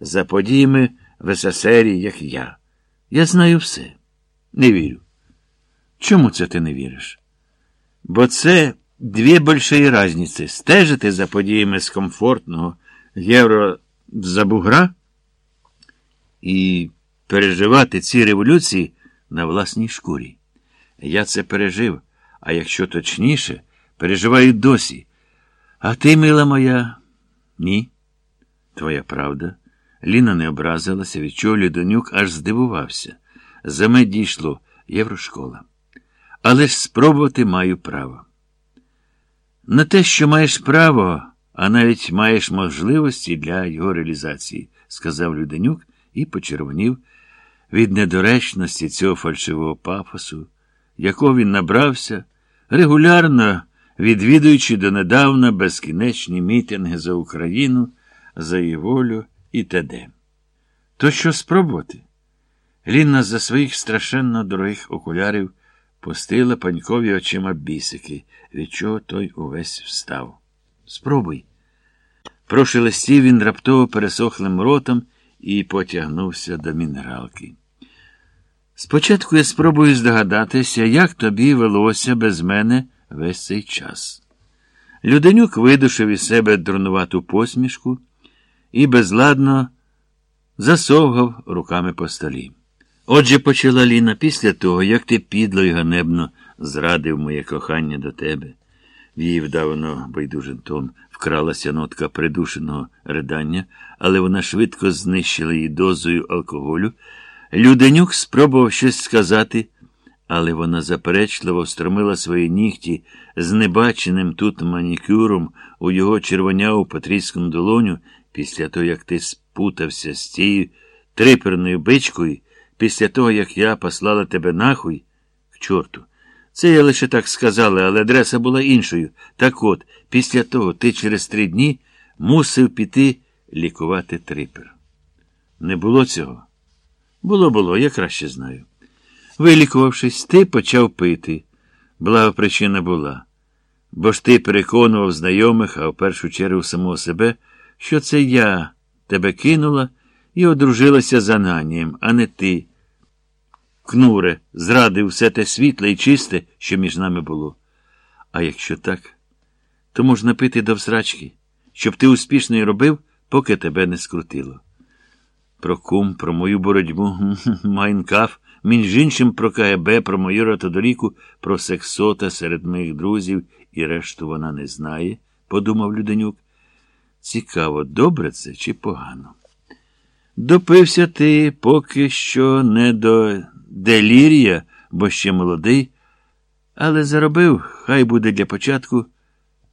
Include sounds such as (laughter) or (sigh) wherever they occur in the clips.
за подіями в СССР, як я. Я знаю все. Не вірю. Чому це ти не віриш? Бо це дві большої різниці. Стежити за подіями з комфортного євро за бугра і переживати ці революції на власній шкурі. Я це пережив, а якщо точніше, переживаю досі. А ти, мила моя, ні. Твоя правда. Ліна не образилася, від чого Лідонюк аж здивувався. За мене дійшло єврошкола. Але ж спробувати маю право. На те, що маєш право, а навіть маєш можливості для його реалізації, сказав Люденюк і почервонів від недоречності цього фальшивого пафосу, якого він набрався, регулярно відвідуючи донедавна безкінечні мітинги за Україну, за її волю і т.д. То що спробувати? Лінна за своїх страшенно дорогих окулярів пустила панькові очима бісики, від чого той увесь встав. Спробуй. Прошелестів він раптово пересохлим ротом і потягнувся до мінералки. Спочатку я спробую здогадатися, як тобі велося без мене весь цей час. Люденюк видушив із себе дурнувату посмішку і безладно засовгав руками по столі. Отже, почала Ліна після того, як ти підло і ганебно зрадив моє кохання до тебе. В її вдавано байдужий тон вкралася нотка придушеного ридання, але вона швидко знищила її дозою алкоголю. Люденюк спробував щось сказати, але вона заперечливо встромила свої нігті з небаченим тут манікюром у його червоняву патрійському долоню після того, як ти спутався з цією триперною бичкою, після того, як я послала тебе нахуй, к чорту. Це я лише так сказала, але адреса була іншою. Так от, після того ти через три дні мусив піти лікувати трипер. Не було цього? Було, було, я краще знаю. Вилікувавшись, ти почав пити. Блага причина була. Бо ж ти переконував знайомих, а в першу чергу самого себе, що це я тебе кинула і одружилася за Нанієм, а не ти. Кнуре, зрадив все те світле і чисте, що між нами було. А якщо так, то можна пити до всрачки, щоб ти успішно й робив, поки тебе не скрутило. Про кум, про мою боротьбу, Майнкаф, між іншим про КГБ, про мою ротодоріку, про сексота серед моїх друзів і решту вона не знає, подумав Люденюк. Цікаво, добре це чи погано? Допився ти поки що не до делірія, бо ще молодий, але заробив, хай буде для початку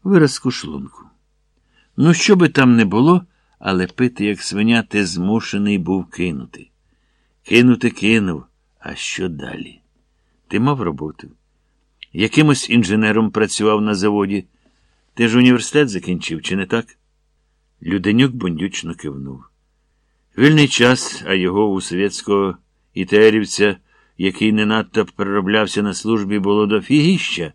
виразку шлунку. Ну, що би там не було, але пити, як свиня, ти змушений був кинути. Кинути кинув. А що далі? Ти мав роботу? Якимось інженером працював на заводі. Ти ж університет закінчив, чи не так? Люденюк бундючно кивнув. Вільний час, а його у совєтського ітерівця, який не надто перероблявся на службі, було до фігіща.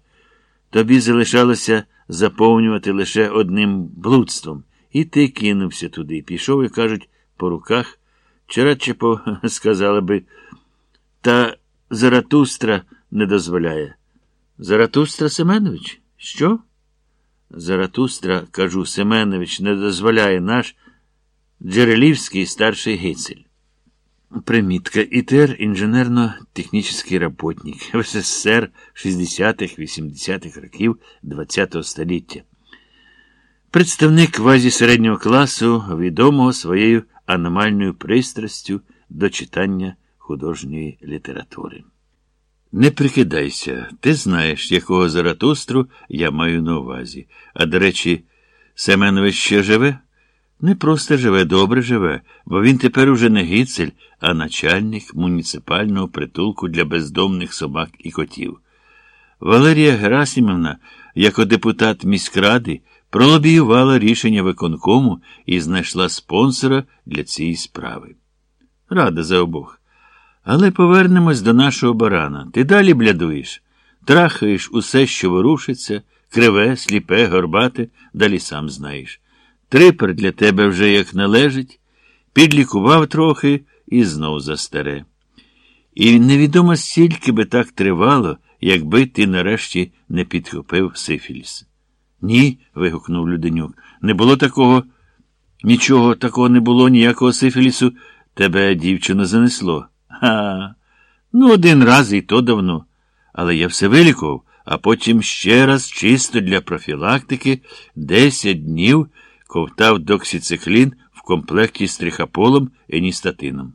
Тобі залишалося заповнювати лише одним блудством. І ти кинувся туди. Пішов, і кажуть, по руках. Чи радше по, (laughs) сказали би, та Заратустра не дозволяє. Заратустра Семенович? Що? Заратустра, кажу, Семенович, не дозволяє наш Джерелівський старший гицель. Примітка ІТЕР інженерно-технічний работник в СССР 60-х-80-х років ХХ століття. Представник квазі середнього класу, відомого своєю аномальною пристрастю до читання художньої літератури. Не прикидайся, ти знаєш, якого Заратустру я маю на увазі. А, до речі, Семенович ще живе? Не просто живе, добре живе, бо він тепер уже не гіцель, а начальник муніципального притулку для бездомних собак і котів. Валерія Герасимовна, як депутат міськради, пролобіювала рішення виконкому і знайшла спонсора для цієї справи. Рада за обох. Але повернемось до нашого барана. Ти далі блядуєш, трахаєш усе, що ворушиться, криве, сліпе, горбате, далі сам знаєш. Трипер для тебе вже як належить. підлікував трохи і знов за старе. І невідомо стільки би так тривало, якби ти нарешті не підхопив Сифіліс. Ні. вигукнув Люденюк. Не було такого. Нічого такого не було, ніякого Сифілісу. Тебе, дівчино, занесло. Га. Ну, один раз і то давно. Але я все вилікував, а потім ще раз, чисто для профілактики, десять днів ковтав доксіциклін в комплекті з трихаполом і ністатином.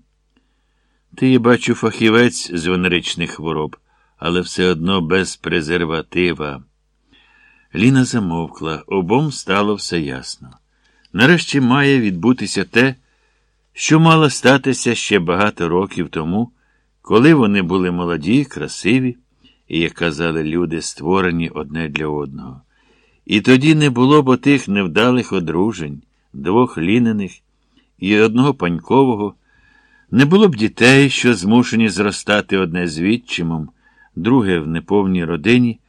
Ти, бачу, фахівець з венеричних хвороб, але все одно без презерватива. Ліна замовкла, обом стало все ясно. Нарешті має відбутися те, що мало статися ще багато років тому, коли вони були молоді, красиві і, як казали люди, створені одне для одного. І тоді не було б отих невдалих одружень, двох лінених і одного панькового, не було б дітей, що змушені зростати одне з відчимом, друге в неповній родині,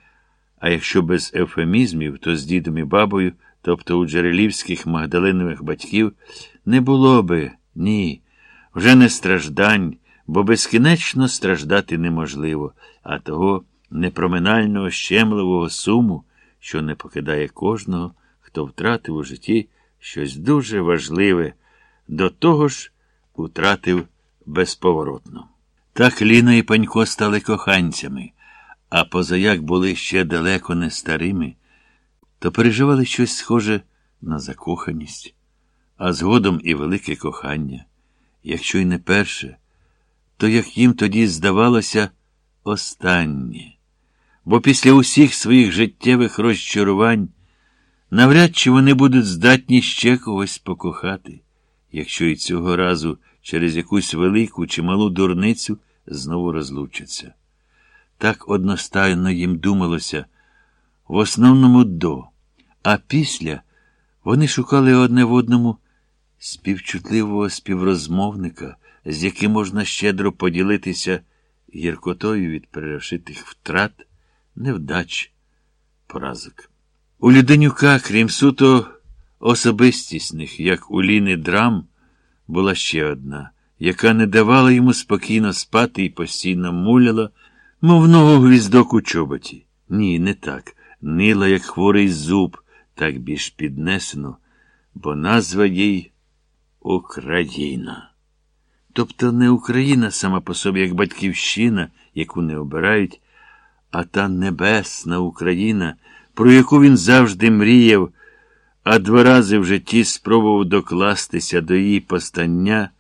а якщо без евфемізмів, то з дідом і бабою, тобто у джерелівських магдалинових батьків, не було би, ні, вже не страждань, бо безкінечно страждати неможливо, а того непроминального щемливого суму, що не покидає кожного, хто втратив у житті щось дуже важливе, до того ж втратив безповоротно. Так Ліна і Панько стали коханцями, а позаяк були ще далеко не старими, то переживали щось схоже на закоханість, а згодом і велике кохання, якщо й не перше, то як їм тоді здавалося, останнє. Бо після усіх своїх життєвих розчарувань навряд чи вони будуть здатні ще когось покохати, якщо і цього разу через якусь велику чи малу дурницю знову розлучаться. Так одностайно їм думалося, в основному до, а після вони шукали одне в одному співчутливого співрозмовника, з яким можна щедро поділитися гіркотою від перешитих втрат, невдач, поразок. У Люденюка, крім суто особистісних, як у Ліни драм, була ще одна, яка не давала йому спокійно спати і постійно муляла, мов ногу гвіздок у чоботі. Ні, не так. Нила, як хворий зуб, так більш піднесено, бо назва їй Україна. Тобто не Україна сама по собі, як батьківщина, яку не обирають, а та небесна Україна, про яку він завжди мріяв, а два рази в житті спробував докластися до її постання.